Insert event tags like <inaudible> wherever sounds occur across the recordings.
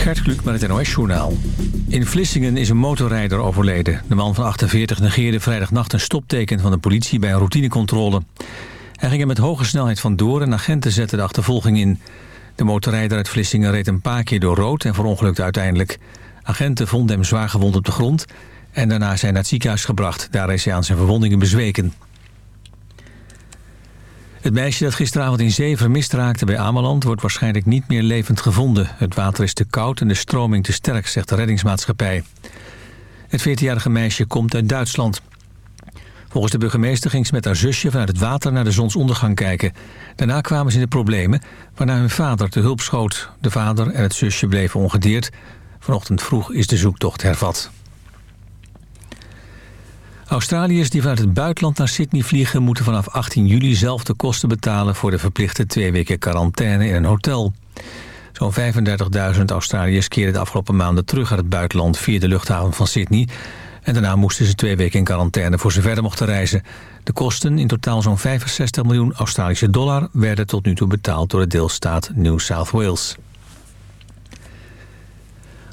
Gert Kluk met het NOS-journaal. In Vlissingen is een motorrijder overleden. De man van 48 negeerde vrijdagnacht een stopteken van de politie bij een routinecontrole. Hij ging er met hoge snelheid vandoor en agenten zetten de achtervolging in. De motorrijder uit Vlissingen reed een paar keer door rood en verongelukte uiteindelijk. Agenten vonden hem zwaar gewond op de grond en daarna zijn naar het ziekenhuis gebracht. Daar is hij aan zijn verwondingen bezweken. Het meisje dat gisteravond in zee vermist raakte bij Ameland... wordt waarschijnlijk niet meer levend gevonden. Het water is te koud en de stroming te sterk, zegt de reddingsmaatschappij. Het 14-jarige meisje komt uit Duitsland. Volgens de burgemeester ging ze met haar zusje vanuit het water naar de zonsondergang kijken. Daarna kwamen ze in de problemen, waarna hun vader te hulp schoot. De vader en het zusje bleven ongedeerd. Vanochtend vroeg is de zoektocht hervat. Australiërs die vanuit het buitenland naar Sydney vliegen... moeten vanaf 18 juli zelf de kosten betalen... voor de verplichte twee weken quarantaine in een hotel. Zo'n 35.000 Australiërs keren de afgelopen maanden terug uit het buitenland... via de luchthaven van Sydney. En daarna moesten ze twee weken in quarantaine voor ze verder mochten reizen. De kosten, in totaal zo'n 65 miljoen Australische dollar... werden tot nu toe betaald door de deelstaat New South Wales.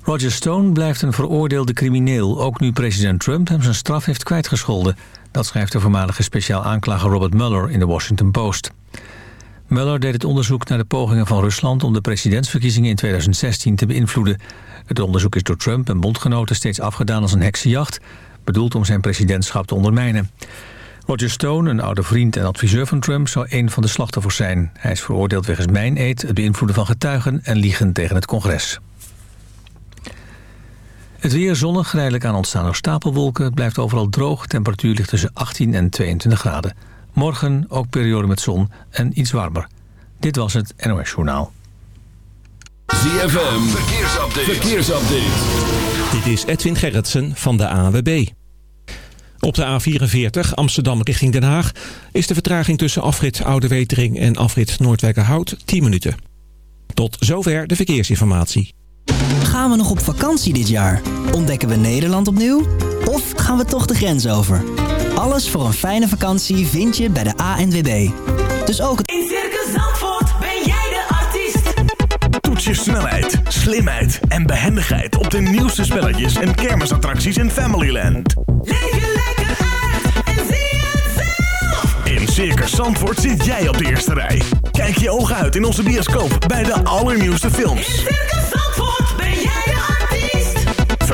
Roger Stone blijft een veroordeelde crimineel... ook nu president Trump hem zijn straf heeft kwijtgescholden. Dat schrijft de voormalige speciaal aanklager Robert Mueller in de Washington Post. Mueller deed het onderzoek naar de pogingen van Rusland... om de presidentsverkiezingen in 2016 te beïnvloeden. Het onderzoek is door Trump en bondgenoten steeds afgedaan als een heksenjacht... bedoeld om zijn presidentschap te ondermijnen. Roger Stone, een oude vriend en adviseur van Trump... zou een van de slachtoffers zijn. Hij is veroordeeld wegens mijn-eet, het beïnvloeden van getuigen... en liegen tegen het congres. Het weer zonnig, geleidelijk aan ontstaan door stapelwolken. Het blijft overal droog. Temperatuur ligt tussen 18 en 22 graden. Morgen ook periode met zon en iets warmer. Dit was het NOS Journaal. ZFM, verkeersupdate. verkeersupdate. Dit is Edwin Gerritsen van de AWB. Op de A44 Amsterdam richting Den Haag... is de vertraging tussen afrit Oude Wetering en afrit Noordwijkerhout 10 minuten. Tot zover de verkeersinformatie. Gaan we nog op vakantie dit jaar? Ontdekken we Nederland opnieuw? Of gaan we toch de grens over? Alles voor een fijne vakantie vind je bij de ANWB. Dus ook het... In Circus Zandvoort ben jij de artiest. Toets je snelheid, slimheid en behendigheid op de nieuwste spelletjes en kermisattracties in Familyland. Leef je lekker uit en zie het zelf. In Circus Zandvoort zit jij op de eerste rij. Kijk je ogen uit in onze bioscoop bij de allernieuwste films. In Circus Zandvoort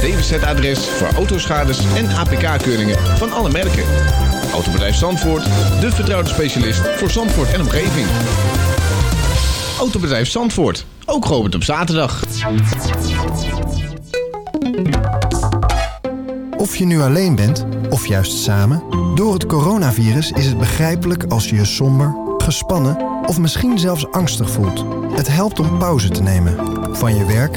DWZ-adres voor autoschades en APK-keuringen van alle merken. Autobedrijf Zandvoort, de vertrouwde specialist voor Zandvoort en omgeving. Autobedrijf Zandvoort, ook geopend op zaterdag. Of je nu alleen bent, of juist samen... door het coronavirus is het begrijpelijk als je je somber, gespannen... of misschien zelfs angstig voelt. Het helpt om pauze te nemen. Van je werk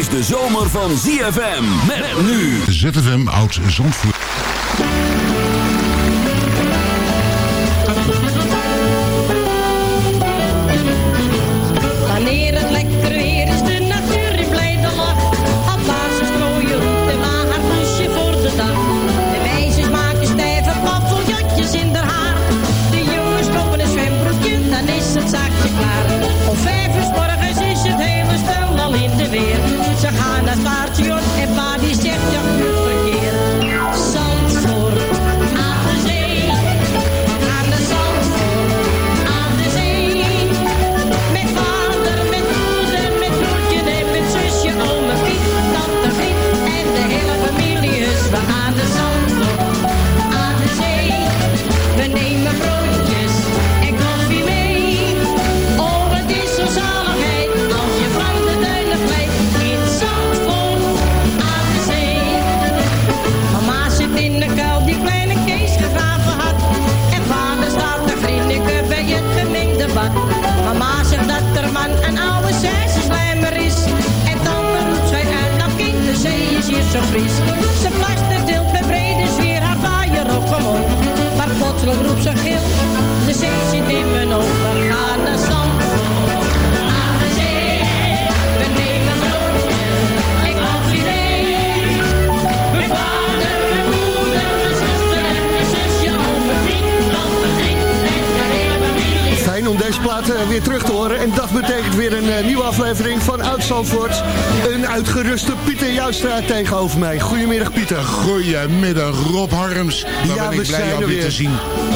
Is de zomer van ZFM. Met nu. ZFM Oud Zandvoort. Aflevering van Oud. Uitgeruste Pieter Joustra tegenover mij. Goedemiddag Pieter. Goedemiddag Rob Harms. Daar Ja, ben ik blij jou er weer weer. te zien.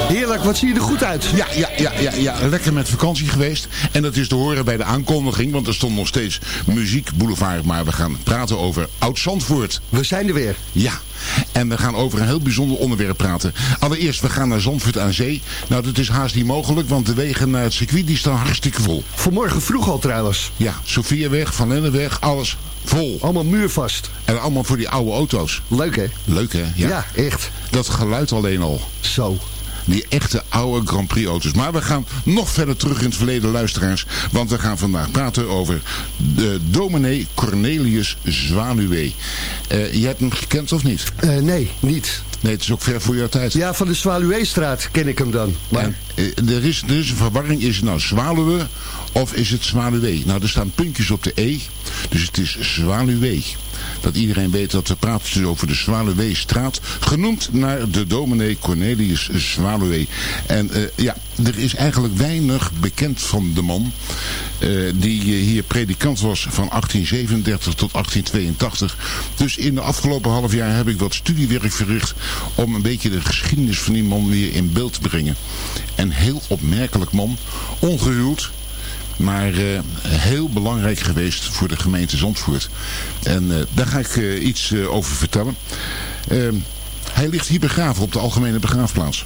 Heerlijk, wat zie je er goed uit. Ja, ja, ja, ja, ja, lekker met vakantie geweest. En dat is te horen bij de aankondiging, want er stond nog steeds muziek boulevard. Maar we gaan praten over Oud Zandvoort. We zijn er weer. Ja, en we gaan over een heel bijzonder onderwerp praten. Allereerst, we gaan naar Zandvoort aan zee. Nou, dat is haast niet mogelijk, want de wegen naar het circuit die staan hartstikke vol. Vanmorgen vroeg al trouwens. Ja, Sofiaweg, Van Lenneweg, alles vol. Allemaal muurvast. En allemaal voor die oude auto's. Leuk hè? Leuk hè? Ja, echt. Dat geluid alleen al. Zo. Die echte oude Grand Prix auto's. Maar we gaan nog verder terug in het verleden, luisteraars. Want we gaan vandaag praten over de dominee Cornelius Zwaluwe. Eh, je hebt hem gekend of niet? Eh, nee, niet. Nee, het is ook ver voor jouw tijd. Ja, van de Zwaluweestraat ken ik hem dan. Maar En, eh, er, is, er is een verwarring. Is het nou Zwaluwe of is het Zwaluwe? Nou, er staan puntjes op de E. Dus het is Zwaluwe. Dat iedereen weet dat we praten dus over de Zwaluweestraat. Genoemd naar de dominee Cornelius Zwaluwe. En eh, ja, er is eigenlijk weinig bekend van de man. eh, die eh, hier predikant was van 1837 tot 1882. Dus in de afgelopen half jaar heb ik wat studiewerk verricht om een beetje de geschiedenis van die man weer in beeld te brengen. En heel opmerkelijk man, ongehuwd, maar eh, heel belangrijk geweest voor de gemeente Zandvoort. En eh, daar ga ik eh, iets over vertellen. Ehm, hij ligt hier begraven op de algemene begraafplaats.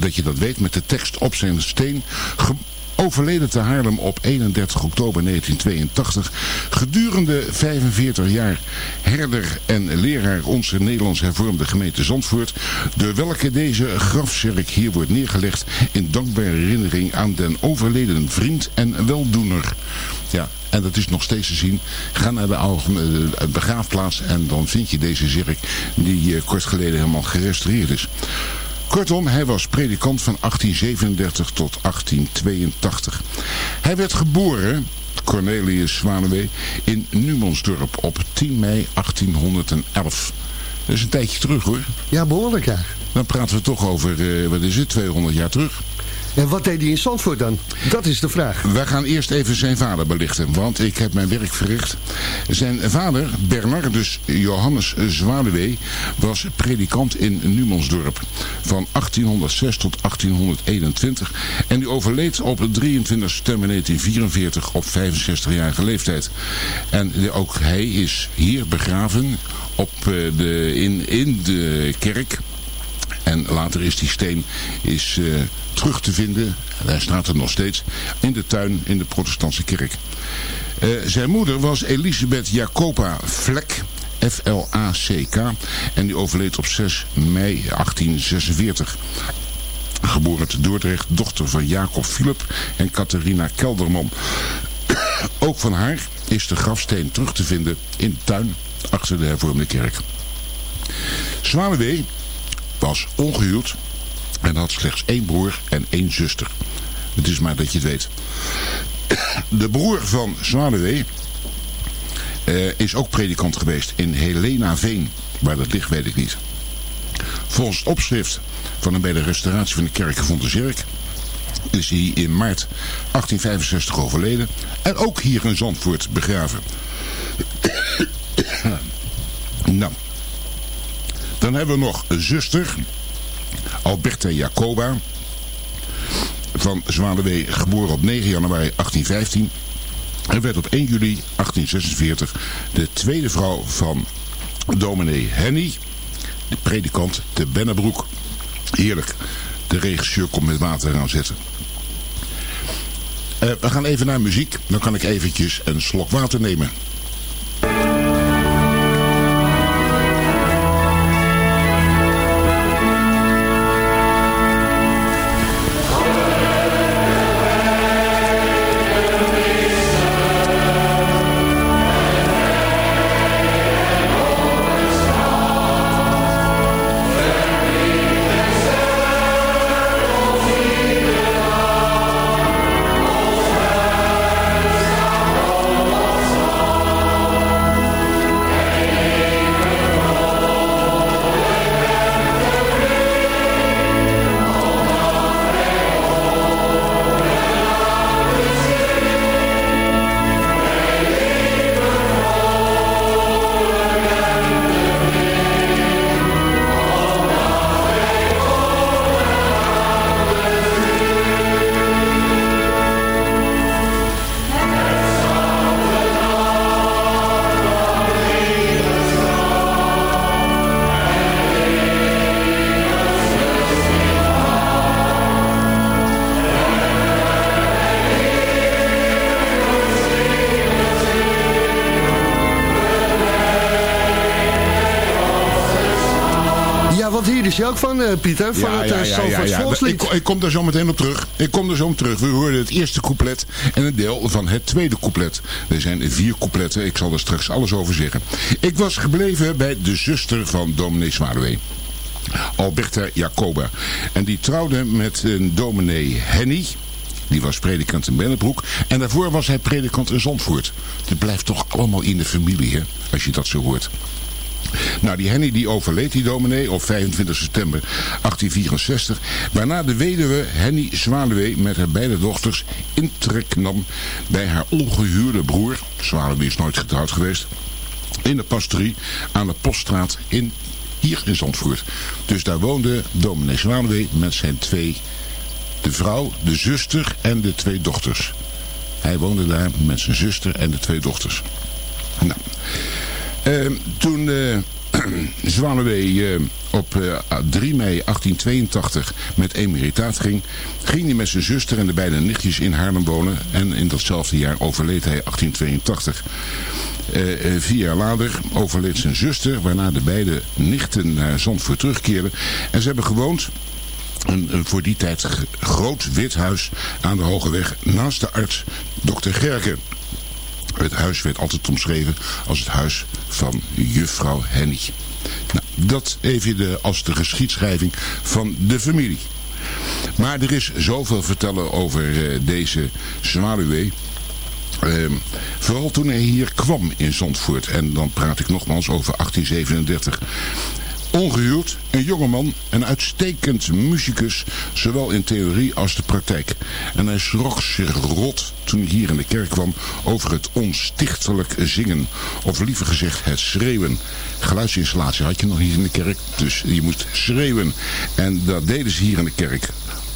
Dat je dat weet met de tekst op zijn steen. Overleden te Haarlem op 31 oktober 1982. Gedurende 45 jaar herder en leraar onze Nederlands hervormde gemeente Zandvoort. Door welke deze grafzerk hier wordt neergelegd in dankbare herinnering aan den overleden vriend en weldoener. Ja, en dat is nog steeds te zien. Ga naar de eh, begraafplaats en dan vind je deze zerk die eh, kort geleden helemaal gerestaureerd is. Kortom, hij was predikant van 1837 tot 1882. Hij werd geboren, Cornelius Zwanewe, in Numansdorp op 10 mei 1811. Dat is een tijdje terug hoor. ja, behoorlijk ja. Dan praten we toch over, eh, wat is het, 200 jaar terug. En wat deed hij in Zandvoort dan? Dat is de vraag. Wij gaan eerst even zijn vader belichten, want ik heb mijn werk verricht. Zijn vader, Bernardus Johannes Zwaluwe, was predikant in Numansdorp van 1806 tot 1821. En die overleed op 23 september 1944 op 65-jarige leeftijd. En ook hij is hier begraven op eh, de, in, in de kerk. En later is die steen is, eh, terug te vinden, en hij staat er nog steeds, in de tuin in de protestantse kerk. Eh, zijn moeder was Elisabeth Jacoba Vlek, F-L-A-C-K, en die overleed op 6 mei 1846. Geboren te Dordrecht, dochter van Jacob Philip en Catharina Kelderman. <coughs> Ook van haar is de grafsteen terug te vinden in de tuin achter de hervormde kerk. Zwaluwe was ongehuwd en had slechts één broer en één zuster. Het is maar dat je het weet. <coughs> De broer van Zwaluwe eh, is ook predikant geweest in Helena Veen. Waar dat ligt weet ik niet. Volgens het opschrift van een bij de restauratie van de kerk gevonden zerk is hij in maart 1865 overleden. En ook hier in Zandvoort begraven. <coughs> nou, dan hebben we nog zuster, Alberta Jacoba, van Zwaluwe, geboren op 9 januari 1815. En werd op 1 juli 1846 de tweede vrouw van dominee Henny, de predikant te Bennebroek. Heerlijk, de regisseur komt met water aan zetten. Eh, we gaan even naar muziek, dan kan ik eventjes een slok water nemen. Is je ook van, eh, Pieter, van het uh, Zandvoorts Volkslied. Ik, ik kom daar zo meteen op terug. Ik kom er zo op terug. We hoorden het eerste couplet en een deel van het tweede couplet. Er zijn vier coupletten. Ik zal er straks alles over zeggen. Ik was gebleven bij de zuster van dominee Zwaluwe. Alberta Jacoba. En die trouwde met een dominee Henny. Die was predikant in Bennebroek. En daarvoor was hij predikant in Zandvoort. Het blijft toch allemaal in de familie, hè? Als je dat zo hoort. Nou, die Henny die overleed, die dominee, op 25 september 1864. Waarna de weduwe Henny Zwaluwe met haar beide dochters intrek nam bij haar ongehuurde broer. Zwaluwe is nooit getrouwd geweest. In de pastorie aan de Poststraat in, hier in Zandvoort. Dus daar woonde dominee Zwaluwe met zijn twee, de vrouw, de zuster en de twee dochters. Hij woonde daar met zijn zuster en de twee dochters. Nou... Uh, toen uh, Zwaluwe uh, op 3 mei 1882 met emeritaat ging, ging hij met zijn zuster en de beide nichtjes in Haarlem wonen. En in datzelfde jaar overleed hij 1882. vier jaar later overleed zijn zuster, waarna de beide nichten naar Zandvoort terugkeerden. En ze hebben gewoond een, een, voor die tijd groot wit huis aan de Hoge Weg naast de arts Dr. Gerken. Het huis werd altijd omschreven als het huis van juffrouw Henny. Nou, dat even de, als de geschiedschrijving van de familie. Maar er is zoveel vertellen over uh, deze Zwaluwe. Uh, vooral toen hij hier kwam in Zandvoort. En dan praat ik nogmaals over 1837. Ongehuwd, een jongeman, een uitstekend muzikus, zowel in theorie als de praktijk. En hij schrok zich rot toen hij hier in de kerk kwam over het onstichtelijk zingen. Of liever gezegd het schreeuwen. Geluidsinstallatie had je nog niet in de kerk, dus je moest schreeuwen. En dat deden ze hier in de kerk.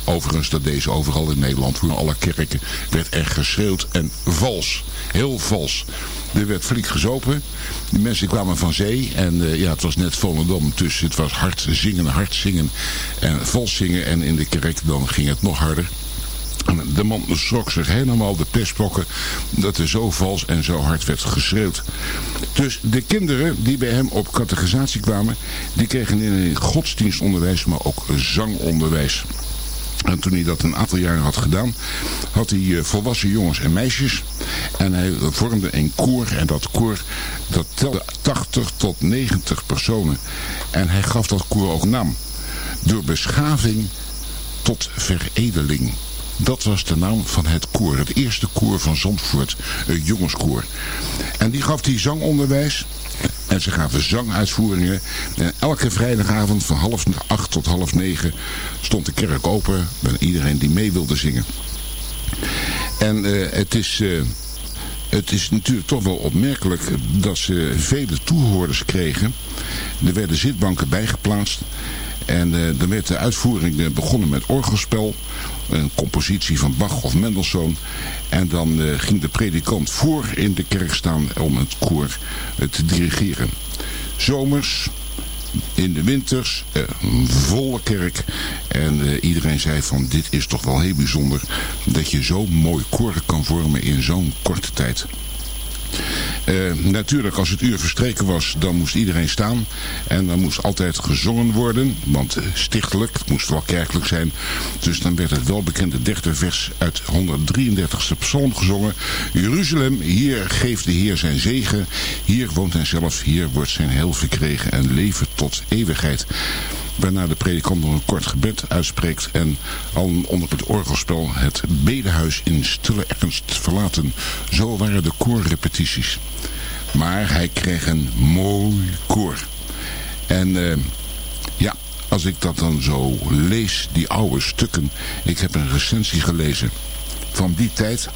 Overigens, dat deze overal in Nederland, voor alle kerken, werd er geschreeuwd en vals. Heel vals. Er werd flink gezopen. De mensen kwamen van zee. En uh, ja, het was net Volendam. Dus het was hard zingen, hard zingen. En vals zingen. En in de kerk dan ging het nog harder. De man schrok zich helemaal de pestblokken dat er zo vals en zo hard werd geschreeuwd. Dus de kinderen die bij hem op catechisatie kwamen, die kregen alleen godsdienstonderwijs, maar ook zangonderwijs. En toen hij dat een aantal jaren had gedaan, had hij volwassen jongens en meisjes. En hij vormde een koor. En dat koor, dat telde 80 tot 90 personen. En hij gaf dat koor ook naam. Door beschaving tot veredeling. Dat was de naam van het koor. Het eerste koor van Zandvoort. Een jongenskoor. En die gaf die zangonderwijs. En ze gaven zanguitvoeringen. En elke vrijdagavond van half acht tot half negen stond de kerk open. Bij iedereen die mee wilde zingen. En uh, het is... Uh, het is natuurlijk toch wel opmerkelijk dat ze vele toehoorders kregen. Er werden zitbanken bijgeplaatst. En dan werd de uitvoering begonnen met orgelspel. Een compositie van Bach of Mendelssohn. En dan uh, ging de predikant voor in de kerk staan om het koor uh, te dirigeren. Zomers, in de winters, een volle kerk. En iedereen zei van dit is toch wel heel bijzonder dat je zo mooi koren kan vormen in zo'n korte tijd. Uh, natuurlijk, als het uur verstreken was, dan moest iedereen staan. En dan moest altijd gezongen worden. Want uh, stichtelijk, het moest wel kerkelijk zijn. Dus dan werd het welbekende derde vers uit 133ste psalm gezongen. Jeruzalem, hier geeft de Heer zijn zegen. Hier woont hij zelf, hier wordt zijn heil verkregen en leven tot eeuwigheid. Waarna de predikant een kort gebed uitspreekt en al onder het orgelspel het bedehuis in stille ernst verlaten. Zo waren de koorrepetities. Maar hij kreeg een mooi koor. En uh, ja, als ik dat dan zo lees, die oude stukken. Ik heb een recensie gelezen van die tijd.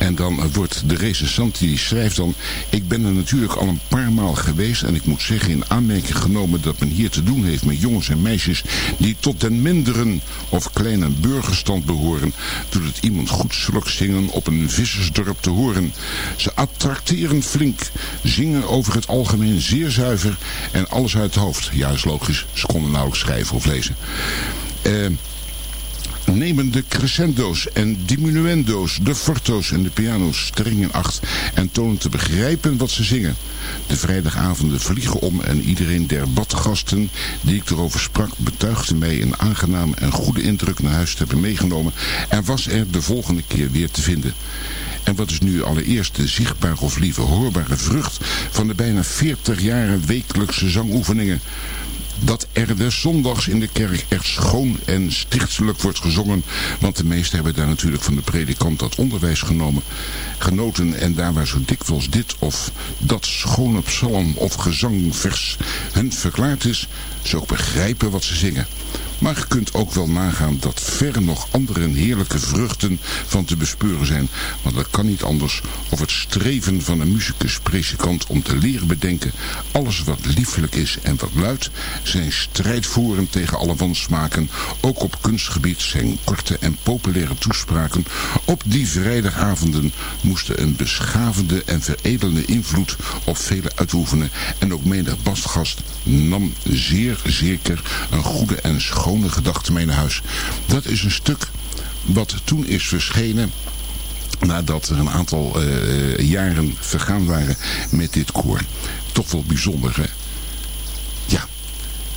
En dan wordt de recensent die schrijft dan... Ik ben er natuurlijk al een paar maal geweest... en ik moet zeggen in aanmerking genomen dat men hier te doen heeft met jongens en meisjes... die tot den minderen of kleine burgerstand behoren... doet het iemand goed zulk zingen op een vissersdorp te horen. Ze attracteren flink, zingen over het algemeen zeer zuiver... en alles uit het hoofd. Ja, is logisch, ze konden nauwelijks schrijven of lezen. Eh... nemen de crescendo's en diminuendo's, de forto's en de piano's streng in acht en tonen te begrijpen wat ze zingen. De vrijdagavonden vliegen om en iedereen der badgasten die ik erover sprak betuigde mij een aangename en goede indruk naar huis te hebben meegenomen en was er de volgende keer weer te vinden. En wat is nu allereerst de zichtbare of liever hoorbare vrucht van de bijna 40 jaren wekelijkse zangoefeningen? Dat er des zondags in de kerk echt schoon en stichtelijk wordt gezongen. Want de meesten hebben daar natuurlijk van de predikant dat onderwijs genomen, genoten. En daar waar zo dikwijls dit of dat schone psalm of gezangvers hun verklaard is, ze ook begrijpen wat ze zingen. Maar je kunt ook wel nagaan dat ver nog andere heerlijke vruchten van te bespeuren zijn. Want dat kan niet anders. Of het streven van een muzikus-predikant om te leren bedenken alles wat liefelijk is en wat luidt, zijn strijd voeren tegen alle wansmaken, ook op kunstgebied zijn korte en populaire toespraken. Op die vrijdagavonden moesten een beschavende en veredelende invloed op velen uitoefenen. En ook menig bastgast nam zeer zeker een goede en schone gedachte mee naar huis. Dat is een stuk wat toen is verschenen nadat er een aantal eh, jaren vergaan waren met dit koor. Toch wel bijzonder, hè? Ja,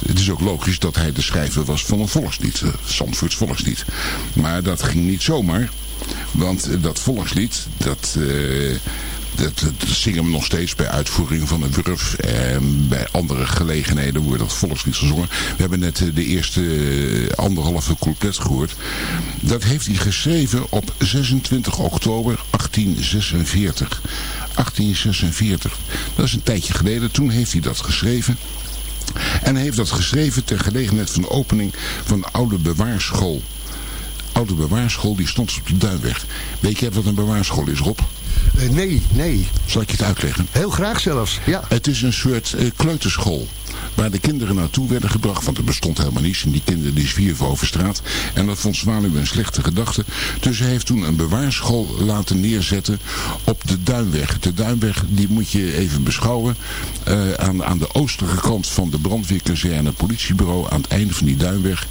het is ook logisch dat hij de schrijver was van een volkslied, uh, Zandvoorts volkslied. Maar dat ging niet zomaar, want dat volkslied, dat... dat, dat, zingen we nog steeds bij uitvoering van een Wurf. En bij andere gelegenheden wordt dat volkslied gezongen. We hebben net de eerste anderhalve couplet gehoord. Dat heeft hij geschreven op 26 oktober 1846. 1846. Dat is een tijdje geleden. Toen heeft hij dat geschreven. En hij heeft dat geschreven ter gelegenheid van de opening van de oude bewaarschool. Oude bewaarschool die stond op de Duinweg. Weet je wat een bewaarschool is, Rob? Uh, nee, nee. Zal ik je het uitleggen? Heel graag zelfs, ja. Het is een soort uh, kleuterschool. Waar de kinderen naartoe werden gebracht. Want er bestond helemaal niets. En die kinderen die zwierven over straat. En dat vond Zwaluw een slechte gedachte. Dus hij heeft toen een bewaarschool laten neerzetten op de Duinweg. De Duinweg die moet je even beschouwen. Uh, aan, aan de oostelijke kant van de brandweerkazerne en het politiebureau. Aan het einde van die Duinweg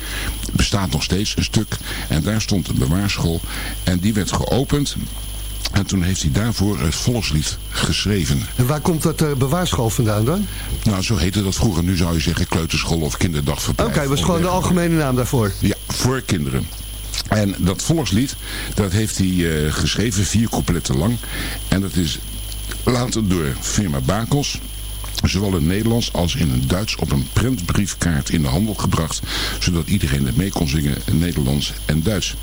bestaat nog steeds een stuk. En daar stond een bewaarschool. En die werd geopend. En toen heeft hij daarvoor het volkslied geschreven. En waar komt dat uh, bewaarschool vandaan dan? Nou, zo heette dat vroeger. Nu zou je zeggen kleuterschool of kinderdagverblijf. Oké, okay, was gewoon de algemene naam daarvoor? Ja, voor kinderen. En dat volkslied, dat heeft hij uh, geschreven, vier coupletten lang. En dat is later door firma Bakels zowel in Nederlands als in het Duits op een prentbriefkaart in de handel gebracht, zodat iedereen het mee kon zingen in Nederlands en Duits.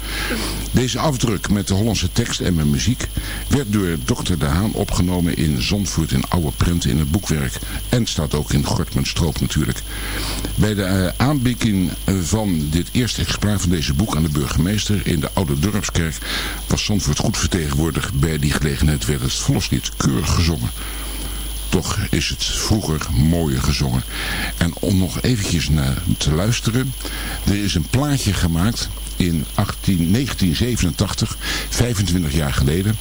Deze afdruk met de Hollandse tekst en met muziek werd door Dr. De Haan opgenomen in Zandvoort in oude prenten in het boekwerk en staat ook in Gortman Stroop natuurlijk. Bij de uh, aanbieding van dit eerste exemplaar van deze boek aan de burgemeester in de oude dorpskerk was Zandvoort goed vertegenwoordigd. Bij die gelegenheid werd het volkslied keurig gezongen toch is het vroeger mooier gezongen. En om nog eventjes naar te luisteren. Er is een plaatje gemaakt in 18, 1987, 25 jaar geleden.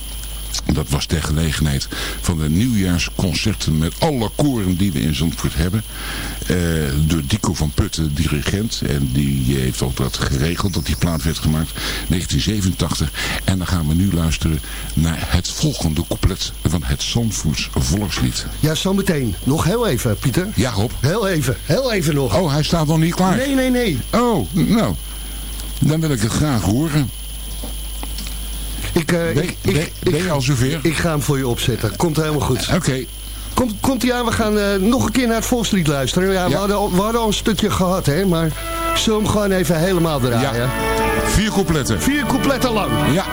Dat was ter gelegenheid van de nieuwjaarsconcerten met alle koren die we in Zandvoort hebben. Uh, door Dico van Putten, dirigent. En die heeft ook dat geregeld dat die plaat werd gemaakt. 1987. En dan gaan we nu luisteren naar het volgende couplet van het Zandvoorts volkslied. Ja, zometeen. Nog heel even, Pieter. Ja, Rob. Heel even. Heel even nog. Oh, hij staat nog niet klaar. Nee, nee, nee. Oh, nou. Dan wil ik het graag horen. Ik, uh, ben, ik, ben, ik, ben je al zover? Ik ga hem voor je opzetten. Komt helemaal goed. Oké. Okay. Komt, komt hij aan, we gaan uh, nog een keer naar het volkslied luisteren. Ja, ja. We, hadden al, we hadden al een stukje gehad, hè, maar zullen hem gewoon even helemaal draaien? Ja. Vier coupletten. Vier coupletten lang. Ja.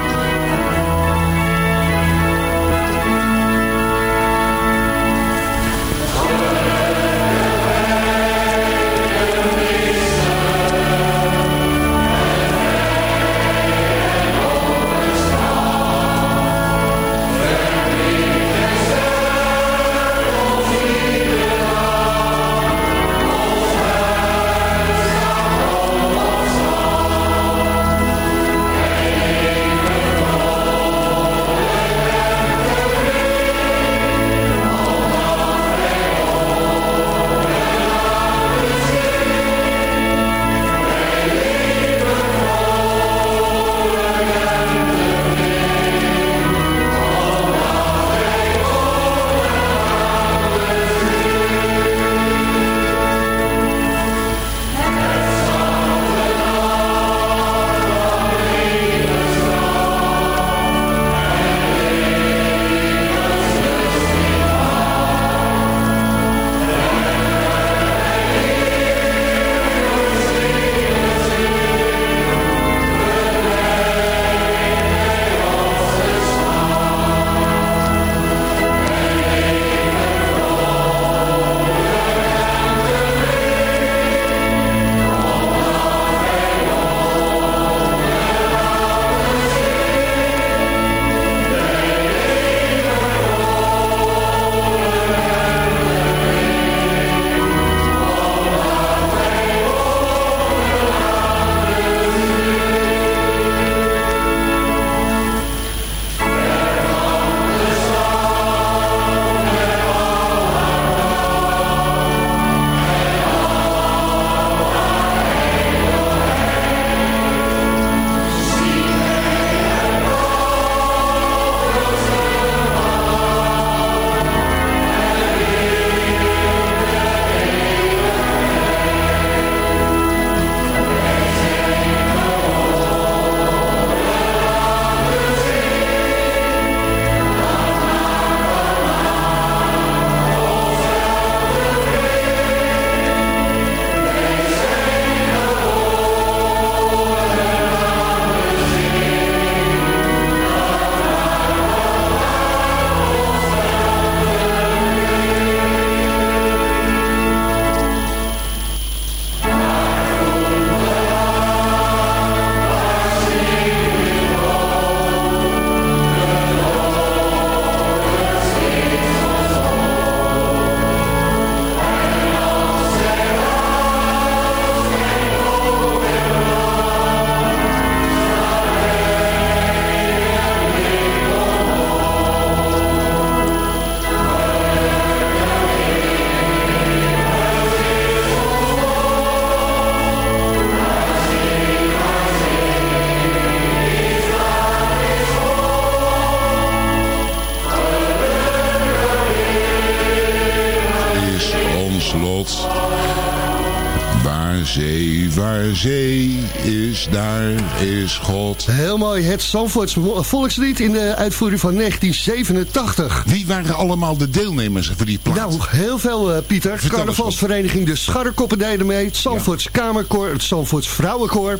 Is God. Heel mooi, het Zandvoorts volkslied in de uitvoering van 1987. Wie waren allemaal de deelnemers voor die plaat? Nou, heel veel, eh, Pieter. Vertel Carnavalsvereniging De Scharrekoppen deden mee. Het Zandvoorts Kamerkoor, het Zandvoorts Vrouwenkoor.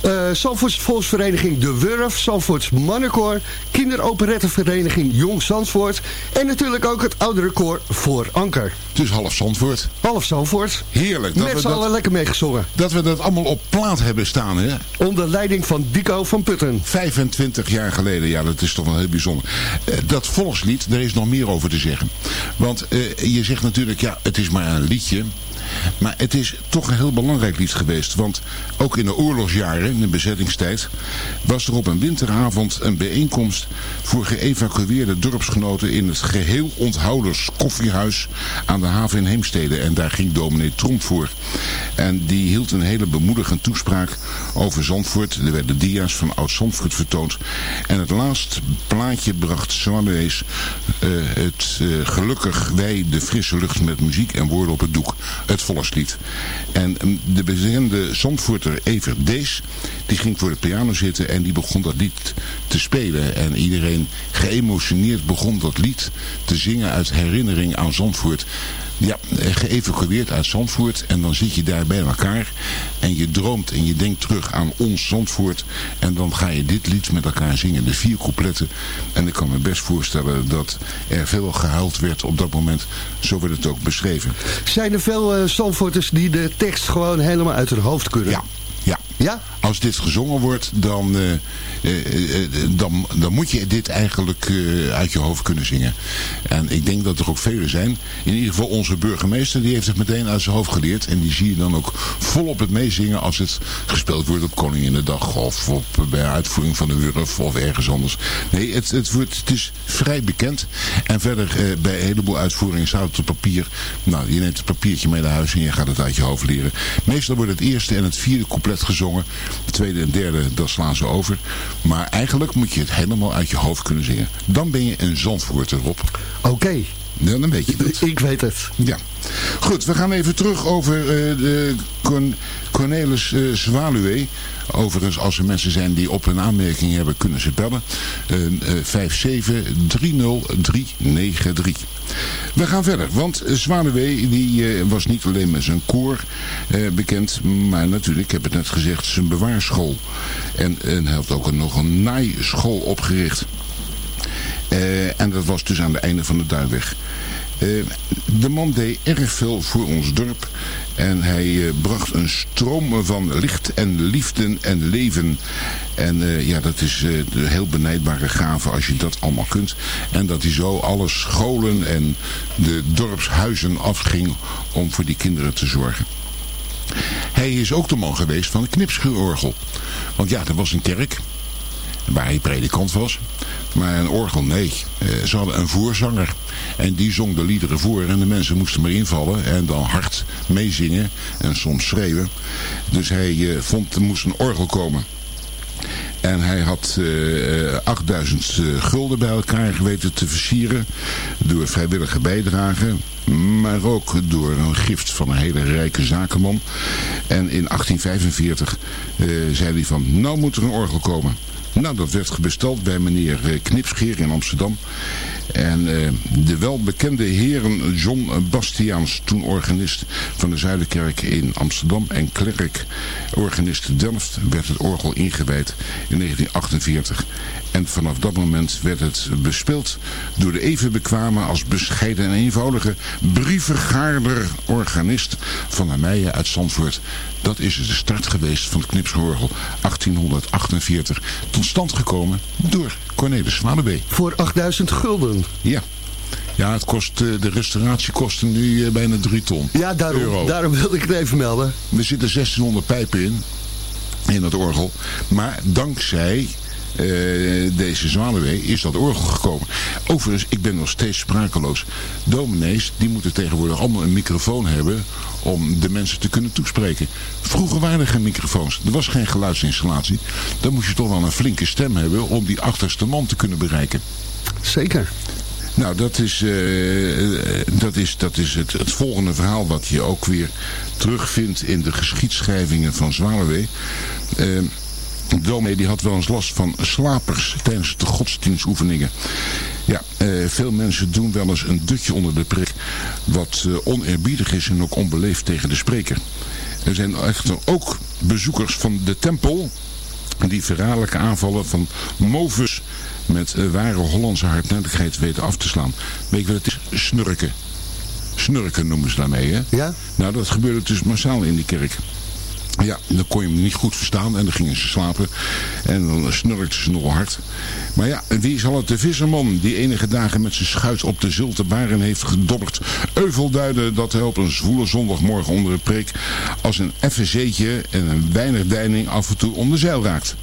Eh Zandvoorts Volksvereniging De Wurf. Zandvoorts Mannenkoor. Kinderoperettenvereniging Jong Zandvoort. En natuurlijk ook het oudere koor Voor Anker. Dus half Zandvoort. Half Zandvoort. Heerlijk. Dat Met we z'n allen lekker meegezongen. dat we dat allemaal op plaat hebben staan, hè? Onder leiding van Dico van Putten. 25 jaar geleden, ja, dat is toch wel heel bijzonder. Eh, dat volkslied, daar is nog meer over te zeggen. Want eh, je zegt natuurlijk, ja, het is maar een liedje. Maar het is toch een heel belangrijk lied geweest. Want ook in de oorlogsjaren, in de bezettingstijd... was er op een winteravond een bijeenkomst... voor geëvacueerde dorpsgenoten... in het geheel onthouders koffiehuis aan de haven in Heemstede. En daar ging dominee Tromp voor. En die hield een hele bemoedigende toespraak over Zandvoort. Er werden dia's van Oud-Zandvoort vertoond. En het laatste plaatje bracht Swanees eh, het eh, gelukkig wij de frisse lucht met muziek en woorden op het doek. Het volkslied. En mm, de bekende Zandvoorter Evert Dees, die ging voor de piano zitten en die begon dat lied te spelen. En iedereen geëmotioneerd begon dat lied te zingen uit herinnering aan Zandvoort. Ja, eh, geëvacueerd uit Zandvoort en dan zit je daar bij elkaar en je droomt en je denkt terug aan ons Zandvoort en dan ga je dit lied met elkaar zingen, de vier coupletten. En ik kan me best voorstellen dat er veel gehuild werd op dat moment, zo werd het ook beschreven. Zijn er veel eh Zandvoorters die de tekst gewoon helemaal uit hun hoofd kunnen? Ja, ja. Als dit gezongen wordt, dan, eh, eh, eh, dan, dan moet je dit eigenlijk uit je hoofd kunnen zingen. En ik denk dat er ook velen zijn. In ieder geval onze burgemeester, die heeft het meteen uit zijn hoofd geleerd. En die zie je dan ook volop het meezingen als het gespeeld wordt op Koninginnedag. Of op, bij uitvoering van de Wurf of ergens anders. Nee, het, het, wordt, het is vrij bekend. En verder bij een heleboel uitvoeringen staat het op papier. Nou, je neemt het papiertje mee naar huis en je gaat het uit je hoofd leren. Meestal wordt het eerste en het vierde couplet gezongen. De tweede en derde, dat slaan ze over. Maar eigenlijk moet je het helemaal uit je hoofd kunnen zingen. Dan ben je een Zandvoorter op. Oké, Ja, dan weet je het. <laughs> ik weet het. Ja. Goed, we gaan even terug over eh, de Corn- Cornelis eh Zwaluwe. Overigens, als er mensen zijn die op een aanmerking hebben, kunnen ze bellen. Uh, uh, 5730393. We gaan verder, want Zwaluwe die, eh, was niet alleen met zijn koor eh, bekend, maar natuurlijk, ik heb het net gezegd, zijn bewaarschool. En, en hij had ook een, nog een naaischool opgericht. Eh, en dat was dus aan het einde van de Duinweg. Eh, de man deed erg veel voor ons dorp. En hij eh, bracht een stroom van licht en liefde en leven. En ja, dat is de heel benijdbare gave als je dat allemaal kunt. En dat hij zo alle scholen en de dorpshuizen afging om voor die kinderen te zorgen. Hij is ook de man geweest van het knipschuurorgel. Want ja, er was een kerk waar hij predikant was. Maar een orgel, nee. Eh, ze hadden een voorzanger. En die zong de liederen voor. En de mensen moesten maar invallen. En dan hard meezingen. En soms schreeuwen. Dus hij eh, vond, er moest een orgel komen. En hij had eh, 8000 eh, gulden bij elkaar weten te versieren. Door vrijwillige bijdrage. Maar ook door een gift van een hele rijke zakenman. En in 1845 eh, zei hij van, nou moet er een orgel komen. Nou, dat werd besteld bij meneer eh, Knipscheer in Amsterdam. En eh, de welbekende heren John Bastiaans, toen organist van de Zuiderkerk in Amsterdam en klerk organist Delft, werd het orgel ingewijd in 1948. En vanaf dat moment werd het bespeeld door de even bekwame als bescheiden en eenvoudige brievengaarder organist van Meijen uit Zandvoort. Dat is de start geweest van het Knipsgeorgel 1848. Tot stand gekomen door Cornelis Zwanebee. Voor 8000 gulden. Ja. Ja, het kost, eh, de restauratie kostte nu eh, bijna 3 ton. Ja, daarom, Euro. daarom wilde ik het even melden. Er zitten 1600 pijpen in, in dat orgel. Maar dankzij eh, deze Zwanenwee is dat orgel gekomen. Overigens, ik ben nog steeds sprakeloos. Dominees, die moeten tegenwoordig allemaal een microfoon hebben om de mensen te kunnen toespreken. Vroeger waren er geen microfoons. Er was geen geluidsinstallatie. Dan moest je toch wel een flinke stem hebben om die achterste man te kunnen bereiken. Zeker. Nou, dat is, eh, dat is, dat is het, het volgende verhaal wat je ook weer terugvindt in de geschiedschrijvingen van Zwaluwe. Eh, de dominee die had wel eens last van slapers tijdens de godsdienstoefeningen. Ja, eh, veel mensen doen wel eens een dutje onder de prik. Wat eh, oneerbiedig is en ook onbeleefd tegen de spreker. Er zijn echter ook bezoekers van de tempel die verraderlijke aanvallen van movus met eh, ware Hollandse hardnekkigheid weten af te slaan. Weet je wat het is? Snurken. Snurken noemen ze daarmee, hè? Ja? Nou, dat gebeurde dus massaal in die kerk. Ja, dan kon je hem niet goed verstaan en dan gingen ze slapen. En dan snurkten ze nogal hard. Maar ja, wie zal het de visserman die enige dagen met zijn schuit op de zilte baren heeft gedobberd... euvel duiden dat hij op een zwoele zondagmorgen onder een preek... als een effen zeetje en een weinig deining af en toe onder zeil raakt.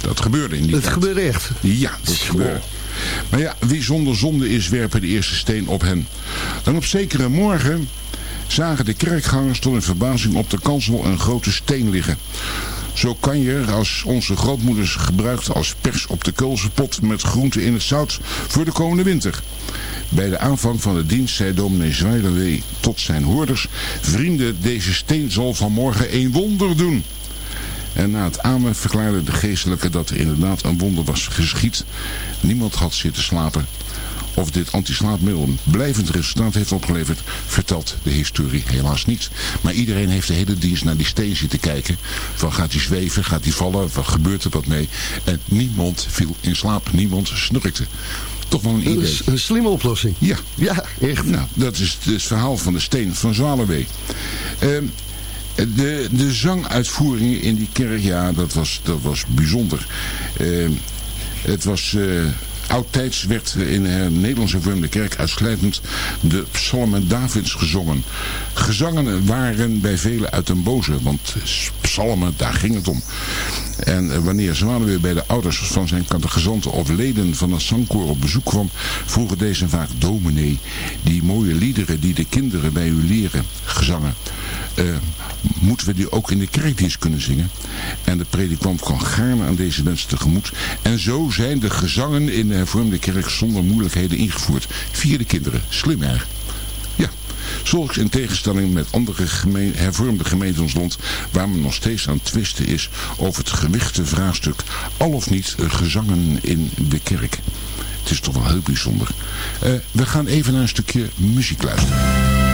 Dat gebeurde in die Het tijd. gebeurde echt. Ja, dat gebeurde. Maar ja, wie zonder zonde is, werpen de eerste steen op hen. Dan op zekere morgen zagen de kerkgangers tot hun verbazing op de kansel een grote steen liggen. Zo kan je als onze grootmoeders gebruikt als pers op de keulsepot met groenten in het zout voor de komende winter. Bij de aanvang van de dienst zei dominee Zwijlerwee tot zijn hoorders... Vrienden, deze steen zal vanmorgen een wonder doen. En na het amen verklaarde de geestelijke dat er inderdaad een wonder was geschied. Niemand had zitten slapen. Of dit antislaapmiddel een blijvend resultaat heeft opgeleverd, vertelt de historie helaas niet. Maar iedereen heeft de hele dienst naar die steen zitten kijken. Van gaat hij zweven, gaat hij vallen, wat gebeurt er wat mee? En niemand viel in slaap, niemand snurkte. Toch wel een idee. een slimme oplossing. Ja. Ja, echt. Nou, dat is het verhaal van de steen van Zwalenwee. Ehm, de, de zanguitvoeringen in die kerk, ja, dat was, dat was bijzonder. Ehm, het was... eh Oudtijds werd in de Nederlandse vormde kerk uitsluitend de psalmen Davids gezongen. Gezangen waren bij velen uit den boze, want psalmen, daar ging het om. En eh, wanneer Zwaluwe bij de ouders van zijn catechizanten of leden van het zangkoor op bezoek kwam, vroegen deze vaak dominee, die mooie liederen die de kinderen bij u leren, gezangen, eh, moeten we die ook in de kerkdienst kunnen zingen? En de predikant kwam gaarne aan deze wens tegemoet. En zo zijn de gezangen in de hervormde kerk zonder moeilijkheden ingevoerd. Via de kinderen. Slim erg. Ja, zulks in tegenstelling met andere hervormde gemeenten ons land... waar men nog steeds aan twisten is over het gewichte vraagstuk... al of niet eh, gezangen in de kerk. Het is toch wel heel bijzonder. Eh, we gaan even naar een stukje muziek luisteren.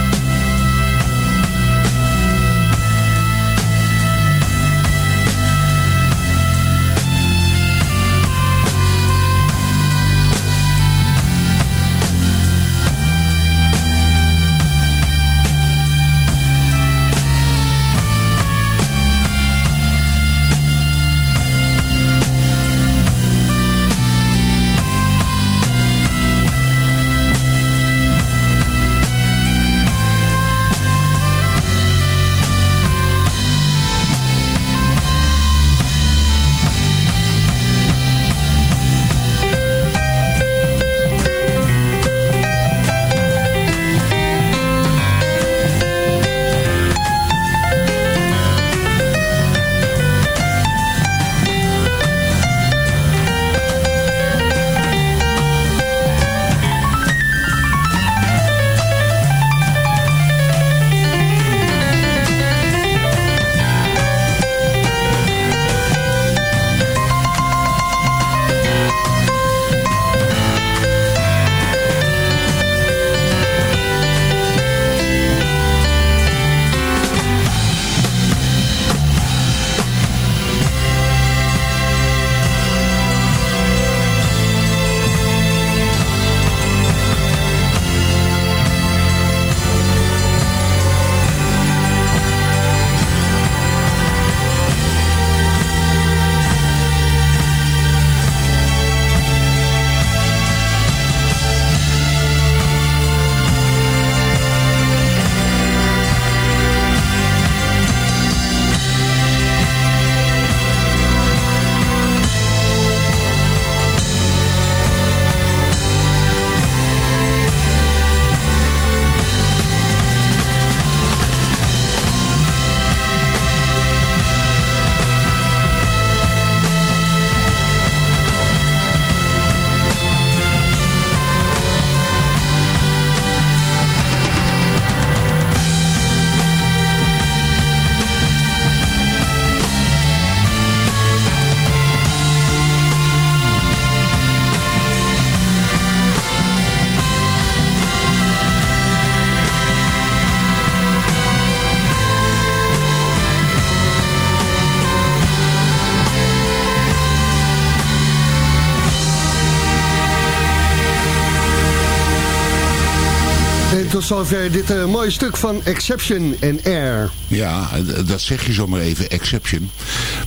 Zover dit eh, mooie stuk van Exception en Air. Ja, dat zeg je zomaar even, exception.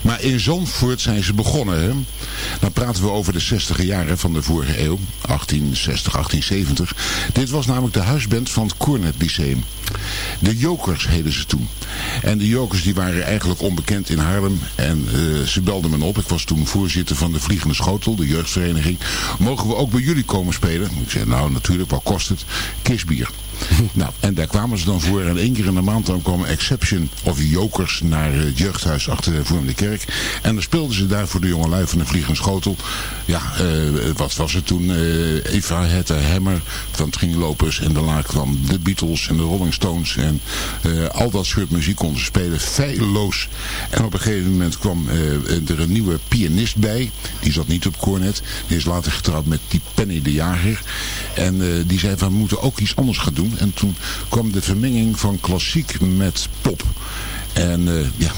Maar in Zandvoort zijn ze begonnen. Hè? Dan praten we over de 60 jaren van de vorige eeuw. 1860, 1870. Dit was namelijk de huisband van het Cornet Lyceum. De Jokers heden ze toen. En de Jokers die waren eigenlijk onbekend in Haarlem. En eh, ze belden me op. Ik was toen voorzitter van de Vliegende Schotel, de jeugdvereniging. Mogen we ook bij jullie komen spelen? Ik zei, nou natuurlijk, wat kost het? Kistbier. <laughs> nou, en daar kwamen ze dan voor. En één keer in de maand dan kwam Exception of Jokers naar het jeugdhuis achter de Vormde Kerk. En dan speelden ze daar voor de jongelui van de Vliegende Schotel. Ja, eh, wat was het toen? Eh, Eva Hette Hammer van Trini Lopez. En daarna kwam de Beatles en de Rolling Stones. En eh, al dat soort muziek konden ze spelen. Feilloos. En op een gegeven moment kwam eh, er een nieuwe pianist bij. Die zat niet op cornet. Die is later getrouwd met die Penny de Jager. En eh, die zei van we moeten ook iets anders gaan doen. En toen kwam de vermenging van klassiek met pop. En eh, ja,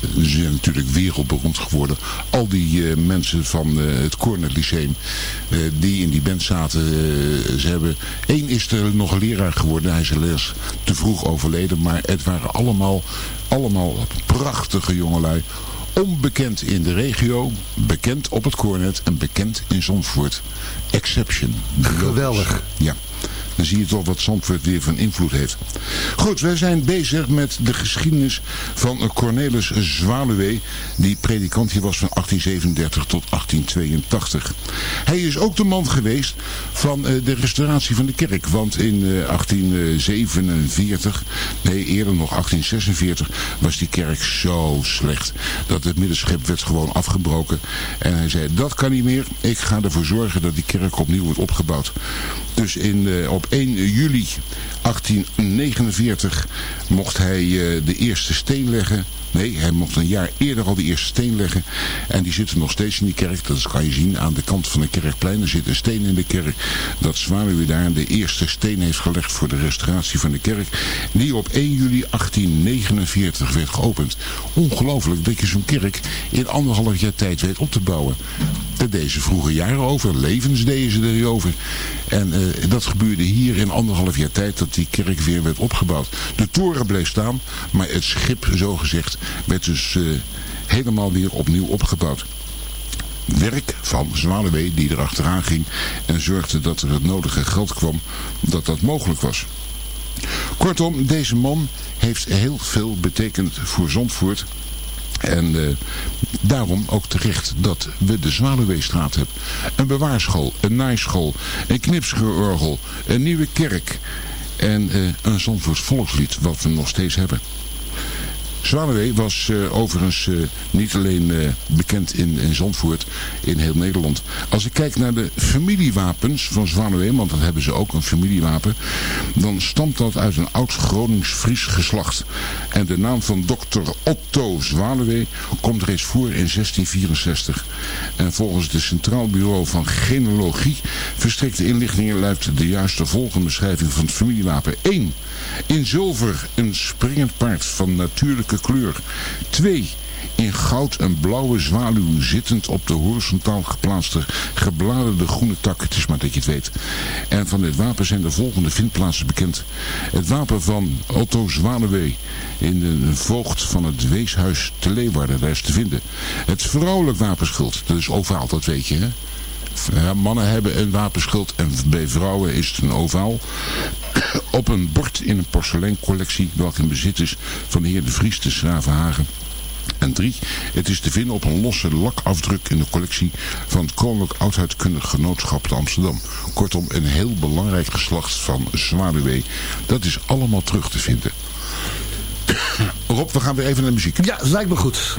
ze zijn natuurlijk wereldberoemd geworden. Al die eh, mensen van eh, het Cornet Lyceum die in die band zaten. ze hebben, één is er nog leraar geworden. Hij is helaas te vroeg overleden. Maar het waren allemaal, allemaal prachtige jongelui. Onbekend in de regio, bekend op het Cornet en bekend in Zandvoort. Exception. Geweldig. Ja. Dan zie je toch wat Zandvoort weer van invloed heeft. Goed, wij zijn bezig met de geschiedenis van Cornelis Zwaluwe. Die predikant hier was van 1837 tot 1882. Hij is ook de man geweest van eh, de restauratie van de kerk. Want in eh, 1847, nee eerder nog 1846, was die kerk zo slecht. Dat het middenschip werd gewoon afgebroken. En hij zei, dat kan niet meer. Ik ga ervoor zorgen dat die kerk opnieuw wordt opgebouwd. Dus in, eh, op 1 juli 1849 mocht hij eh, de eerste steen leggen. Nee, hij mocht een jaar eerder al de eerste steen leggen. En die zitten nog steeds in die kerk. Dat kan je zien aan de kant van de kerkplein. Er zit een steen in de kerk. Dat Zwaluwe daar de eerste steen heeft gelegd voor de restauratie van de kerk. Die op 1 juli 1849 werd geopend. Ongelooflijk dat je zo'n kerk in anderhalf jaar tijd weet op te bouwen. Daar deden ze vroeger jaren over. Levens deden ze erover. En eh, dat gebeurde hier in anderhalf jaar tijd dat die kerk weer werd opgebouwd. De toren bleef staan, maar het schip, zogezegd, werd dus eh, helemaal weer opnieuw opgebouwd. Werk van Zwaluwe die erachteraan ging en zorgde dat er het nodige geld kwam dat dat mogelijk was. Kortom, deze man heeft heel veel betekend voor Zandvoort. En eh, daarom ook terecht dat we de Zwaluweestraat hebben. Een bewaarschool, een naaischool, een knipsgeorgel, een nieuwe kerk en eh, een Zandvoorts volkslied wat we nog steeds hebben. Zwaluwe was eh, overigens eh, niet alleen eh, bekend in, in Zandvoort, in heel Nederland. Als ik kijk naar de familiewapens van Zwaluwe, want dat hebben ze ook, een familiewapen, dan stamt dat uit een oud-Gronings-Fries geslacht. En de naam van dokter Otto Zwaluwe komt reeds voor in 1664. En volgens het Centraal Bureau van Genealogie verstrikte inlichtingen luidt de juiste volgende beschrijving van het familiewapen. 1. In zilver een springend paard van kleur. 2. In goud een blauwe zwaluw zittend op de horizontaal geplaatste gebladerde groene tak. Het is maar dat je het weet. En van dit wapen zijn de volgende vindplaatsen bekend. Het wapen van Otto Zwaluwe in de voogd van het weeshuis te Leeuwarden. Daar is te vinden. Het vrouwelijk wapenschild. Dat is ovaal, dat weet je hè. Mannen hebben een wapenschild en bij vrouwen is het een ovaal. <coughs> Op een bord in een porseleincollectie welke in bezit is van de heer De Vries te Schravenhagen. En drie, het is te vinden op een losse lakafdruk in de collectie van het Koninklijk Oudheidkundig Genootschap te Amsterdam. Kortom, een heel belangrijk geslacht van Zwaluwe. Dat is allemaal terug te vinden. <coughs> Rob, we gaan weer even naar muziek. Ja, lijkt me goed.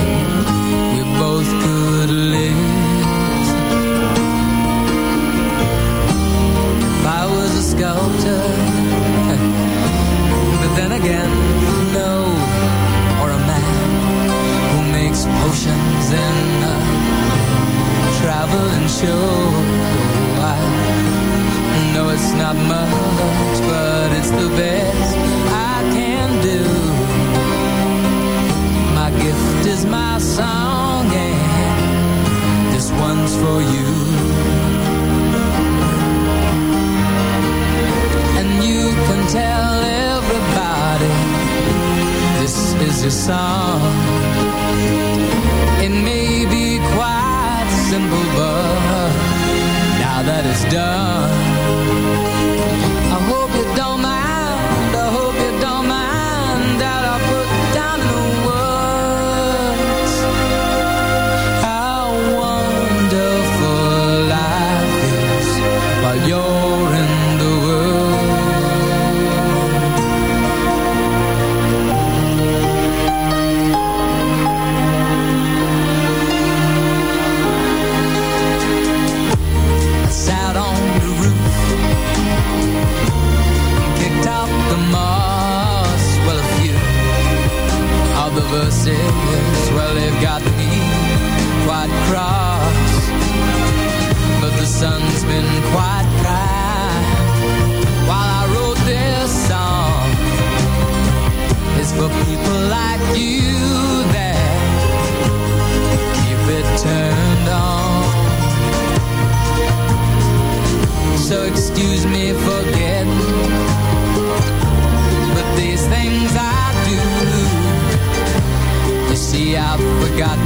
I've forgotten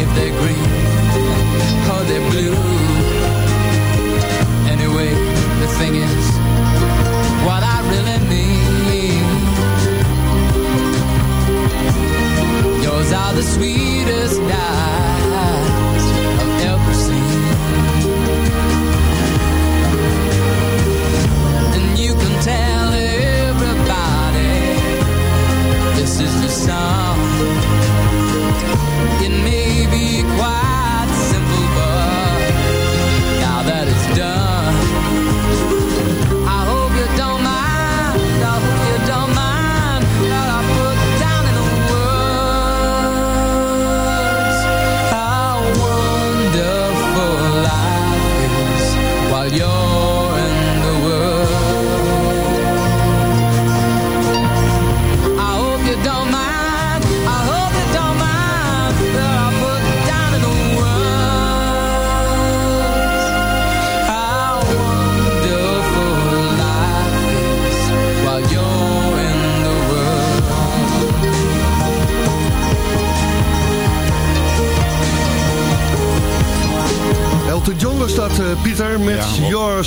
If they're green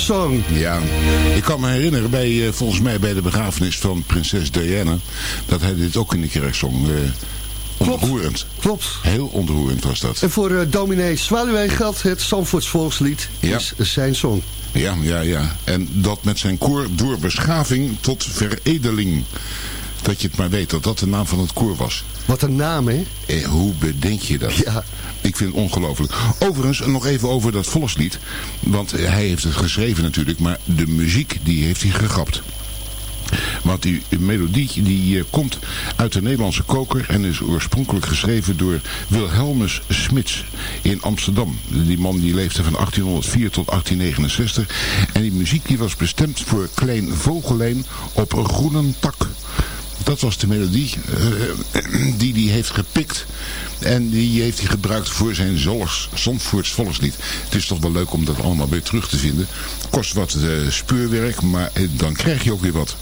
Song. Ja, ik kan me herinneren, bij, eh, volgens mij bij de begrafenis van prinses Diana, dat hij dit ook in de kerk zong. eh, ontroerend. Klopt. Heel ontroerend was dat. En voor eh, dominee geldt het Zandvoorts volkslied Ja. is zijn song. Ja, ja, ja. En dat met zijn koor door beschaving tot veredeling. Dat je het maar weet dat dat de naam van het koor was. Wat een naam, hè? Eh, hoe bedenk je dat? Ja. Ik vind het ongelooflijk. Overigens, nog even over dat volkslied. Want eh, hij heeft het geschreven natuurlijk, maar de muziek die heeft hij gegrapt. Want die melodie die eh, komt uit de Nederlandse koker en is oorspronkelijk geschreven door Wilhelmus Smits in Amsterdam. Die man die leefde van 1804 tot 1869. En die muziek die was bestemd voor Klein Vogelijn op een groene tak. Dat was de melodie eh, die hij heeft gepikt. En die heeft hij gebruikt voor zijn Zolers, Zandvoorts volkslied. Het is toch wel leuk om dat allemaal weer terug te vinden. Kost wat eh, speurwerk, maar eh, dan krijg je ook weer wat.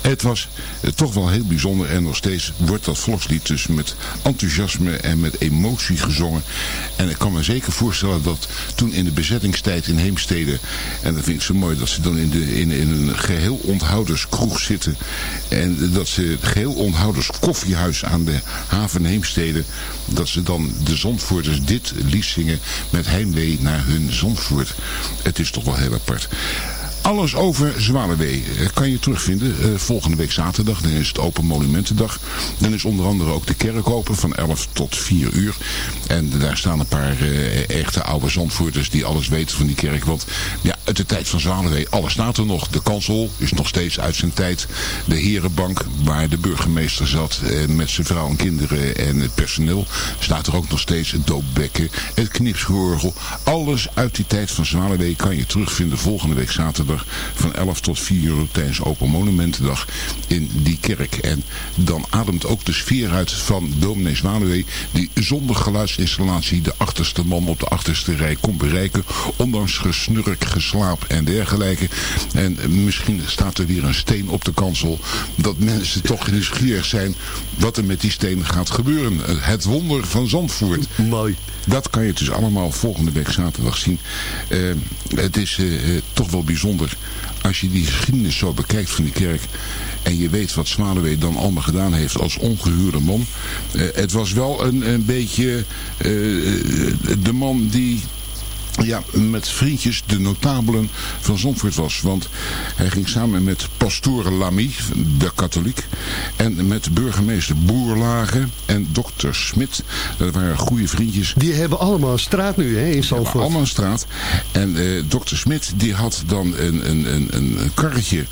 Het was eh, toch wel heel bijzonder en nog steeds wordt dat volkslied dus met enthousiasme en met emotie gezongen. En ik kan me zeker voorstellen dat toen in de bezettingstijd in Heemstede, en dat vind ik zo mooi dat ze dan in, de, in, een geheel onthouders kroeg zitten en dat ze het geheel onthouders koffiehuis aan de haven Heemstede, dat ze dan de Zandvoorters dit lied zingen met heimwee naar hun Zandvoort. Het is toch wel heel apart. Alles over Zwanenwee eh, kan je terugvinden eh, volgende week zaterdag. Dan is het Open Monumentendag. Dan is onder andere ook de kerk open van 11 tot 4 uur. En daar staan een paar eh, echte oude zandvoerders die alles weten van die kerk. Want ja, uit de tijd van Zwanenwee. Alles staat er nog. De kansel is nog steeds uit zijn tijd. De herenbank waar de burgemeester zat met zijn vrouw en kinderen en het personeel staat er ook nog steeds. Het doopbekken, het knipsgeorgel. Alles uit die tijd van Zwanenwee kan je terugvinden volgende week zaterdag van 11 tot 4 uur tijdens Open Monumentendag in die kerk. En dan ademt ook de sfeer uit van dominee Zwanenwee die zonder geluidsinstallatie de achterste man op de achterste rij kon bereiken. Ondanks gesnurk, geslaap en dergelijke. En misschien staat er weer een steen op de kansel dat mensen toch nieuwsgierig zijn wat er met die steen gaat gebeuren. Het wonder van Zandvoort. Mooi. Dat kan je dus allemaal volgende week zaterdag zien. Eh, het is eh, eh, toch wel bijzonder als je die geschiedenis zo bekijkt van die kerk en je weet wat Zwanenwee dan allemaal gedaan heeft als ongehuurde man. Eh, het was wel een, een beetje eh, de man die ja, met vriendjes de notabelen van Zandvoort was. Want hij ging samen met pastoor Lamy, de katholiek, en met burgemeester Boerlage en dokter Smit. Dat waren goede vriendjes. Die hebben allemaal een straat nu hè, in Zandvoort. allemaal een straat. En eh, dokter Smit die had dan een, een, een, een karretje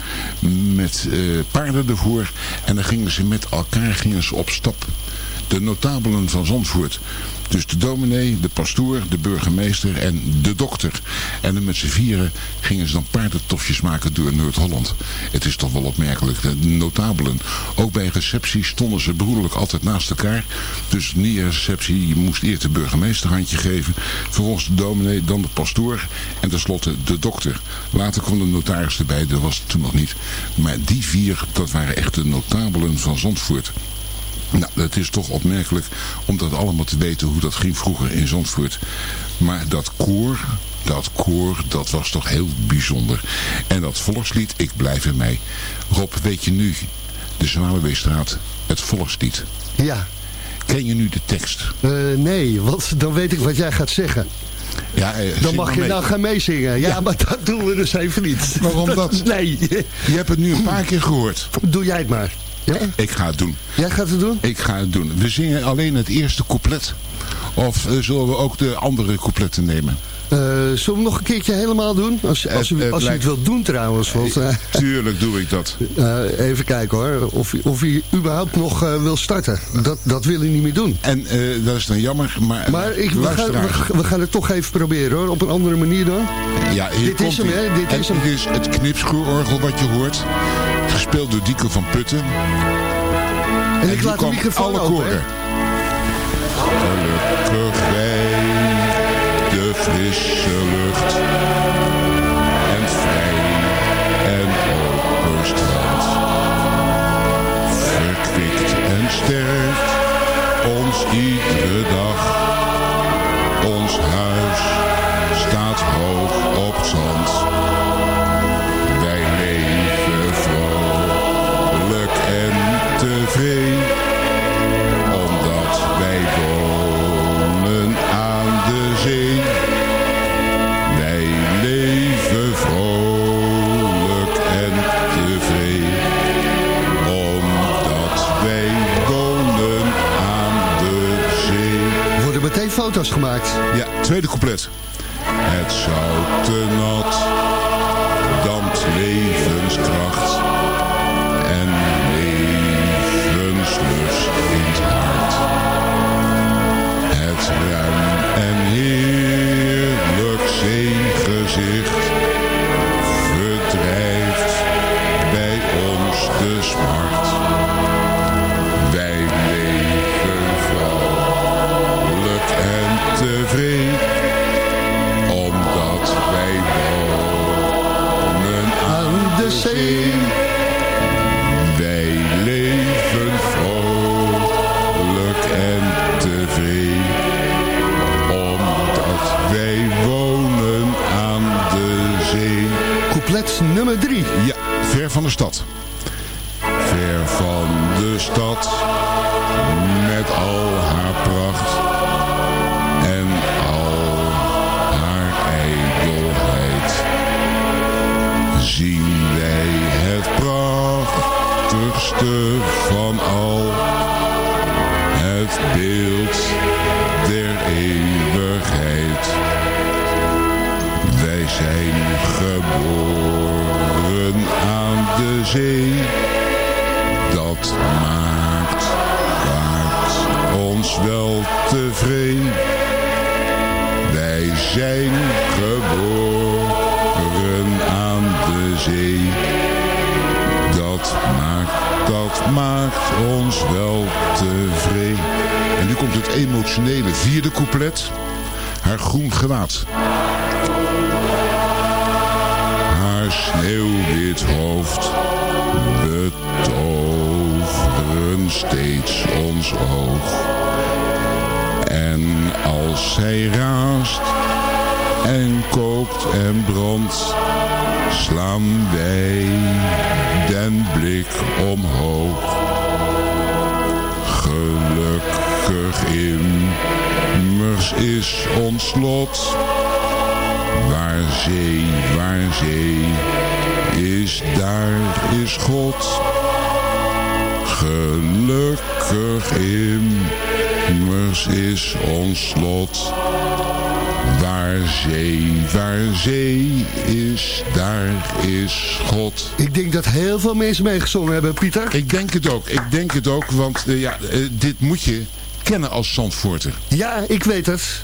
met eh, paarden ervoor. En dan gingen ze met elkaar gingen ze op stap. De notabelen van Zandvoort. Dus de dominee, de pastoor, de burgemeester en de dokter. En met z'n vieren gingen ze dan paardentofjes maken door Noord-Holland. Het is toch wel opmerkelijk. De notabelen. Ook bij receptie stonden ze broederlijk altijd naast elkaar. Dus niet een receptie. Je moest eerst de burgemeester handje geven. Vervolgens de dominee, dan de pastoor. En tenslotte de dokter. Later kwam de notaris erbij. Dat was toen nog niet. Maar die vier, dat waren echt de notabelen van Zandvoort. Nou, het is toch opmerkelijk om dat allemaal te weten hoe dat ging vroeger in Zandvoort. Maar dat koor, dat koor, dat was toch heel bijzonder. En dat volkslied, ik blijf in mij. Rob, weet je nu, de Zwaluweestraat, het volkslied. Ja. Ken je nu de tekst? Eh, nee, want dan weet ik wat jij gaat zeggen. Ja, eh, Dan mag je mee. nou gaan meezingen. Ja, Ja. maar dat doen we dus even niet. Waarom dat? <laughs> Nee, Je hebt het nu een paar keer gehoord. doe jij het maar. Ja? Ik ga het doen. Jij gaat het doen? Ik ga het doen. We zingen alleen het eerste couplet. Of eh, zullen we ook de andere coupletten nemen? Eh, zullen we hem nog een keertje helemaal doen? Als, als, u, Het- het als u het wilt doen trouwens. Want, eh, <laughs> Tuurlijk doe ik dat. eh, even kijken hoor. Of, of u überhaupt nog eh, wil starten. Dat, dat wil u niet meer doen. En eh, dat is dan jammer, maar... Maar ik, we, gaan, luisteraars, we, we gaan het toch even proberen hoor. Op een andere manier dan. Ja, hier Dit is hem, hè? Dit En is hem. Dit is het wat je hoort. Gespeeld door Dieke van Putten. En, ik laat de microfoon alle open. koren. Gelukkig wij, de frisse lucht. En vrij en open strand. Verkwikt en sterkt ons iedere dag. Ons huis staat hoog op zand. Foto's gemaakt. Ja, tweede couplet. Het zout te nat, van de stad. Ver van de stad, met al haar pracht Dat maakt, maakt ons wel tevreden. Wij zijn geboren aan de zee. Dat maakt, dat maakt ons wel tevreden. En nu komt het emotionele vierde couplet. Haar groen gewaad. Haar sneeuwwit hoofd betoveren steeds ons oog. En als zij raast en kookt en brandt, slaan wij den blik omhoog. Gelukkig immers is ons lot, waar zee, waar zee is, daar is God. Gelukkig immers is ons lot. Waar zee, waar zee is, daar is God. Ik denk dat heel veel mensen meegezongen hebben, Pieter. Ik denk het ook, ik denk het ook, want eh, ja, eh, dit moet je kennen als Zandvoorter. Ja, ik weet het.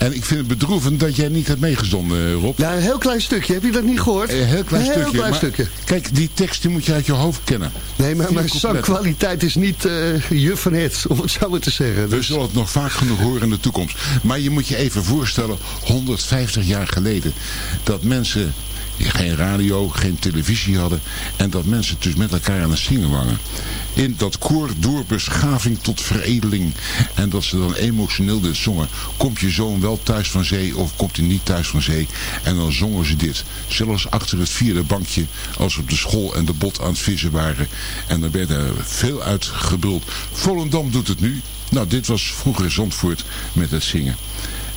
En ik vind het bedroevend dat jij niet hebt meegezongen, eh, Rob. Ja, een heel klein stukje. Heb je dat niet gehoord? Een heel klein Een stukje. klein maar stukje. Kijk, die tekst die moet je uit je hoofd kennen. Nee, maar mijn zangkwaliteit is niet eh juf van het, om het zo maar te zeggen. We Dus, zullen het nog vaak genoeg horen in de toekomst. Maar je moet je even voorstellen, 150 jaar geleden, dat mensen geen radio, geen televisie hadden. En dat mensen dus met elkaar aan het zingen waren. In dat koor door beschaving tot veredeling. En dat ze dan emotioneel dit zongen. Komt je zoon wel thuis van zee of komt hij niet thuis van zee? En dan zongen ze dit. Zelfs achter het vierde bankje als op de school en de bot aan het vissen waren. En daar werd er veel uit gebruld. Volendam doet het nu. Nou, dit was vroeger Zandvoort met het zingen.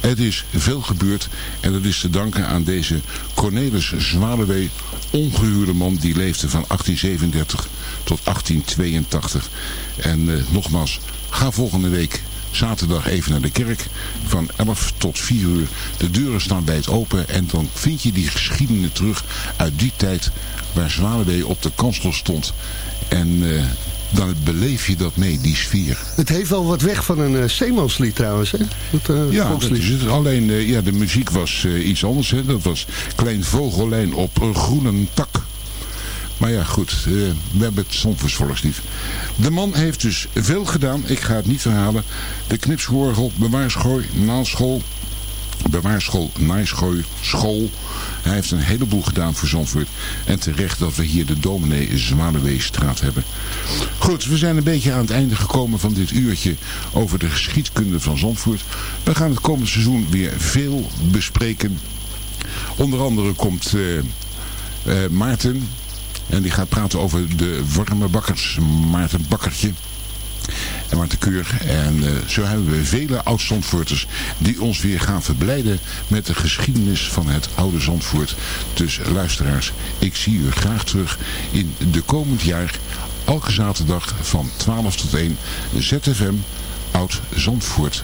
Het is veel gebeurd en dat is te danken aan deze Cornelis Zwaluwe, ongehuurde man die leefde van 1837 tot 1882. En eh, nogmaals, ga volgende week zaterdag even naar de kerk van 11 tot 4 uur. De deuren staan wijd open en dan vind je die geschiedenis terug uit die tijd waar Zwaluwe op de kansel stond. En eh, dan beleef je dat mee, die sfeer. het heeft wel wat weg van een uh, zeemanslied trouwens, hè? Dat, eh, Ja, dat is het. Alleen eh, ja, de muziek was iets anders. Hè. Dat was Klein Vogelijn op een groene tak. Maar ja, goed. we hebben het Zandvoorts volkslied. De man heeft dus veel gedaan. Ik ga het niet verhalen. De knipsgorgel, bewaarschooi, naalschool. Bewaarschool, naaischooi, school. Hij heeft een heleboel gedaan voor Zandvoort. En terecht dat we hier de dominee Zwaluweestraat hebben. Goed, we zijn een beetje aan het einde gekomen van dit uurtje over de geschiedkunde van Zandvoort. We gaan het komende seizoen weer veel bespreken. Onder andere komt eh, eh, Maarten. En die gaat praten over de warme bakkers. Maarten Bakkertje. En Maarten Keur. En eh, zo hebben we vele oud-Zandvoorters die ons weer gaan verblijden met de geschiedenis van het oude Zandvoort. Dus luisteraars, ik zie u graag terug in de komend jaar. Elke zaterdag van 12 tot 1 ZFM Oud Zandvoort.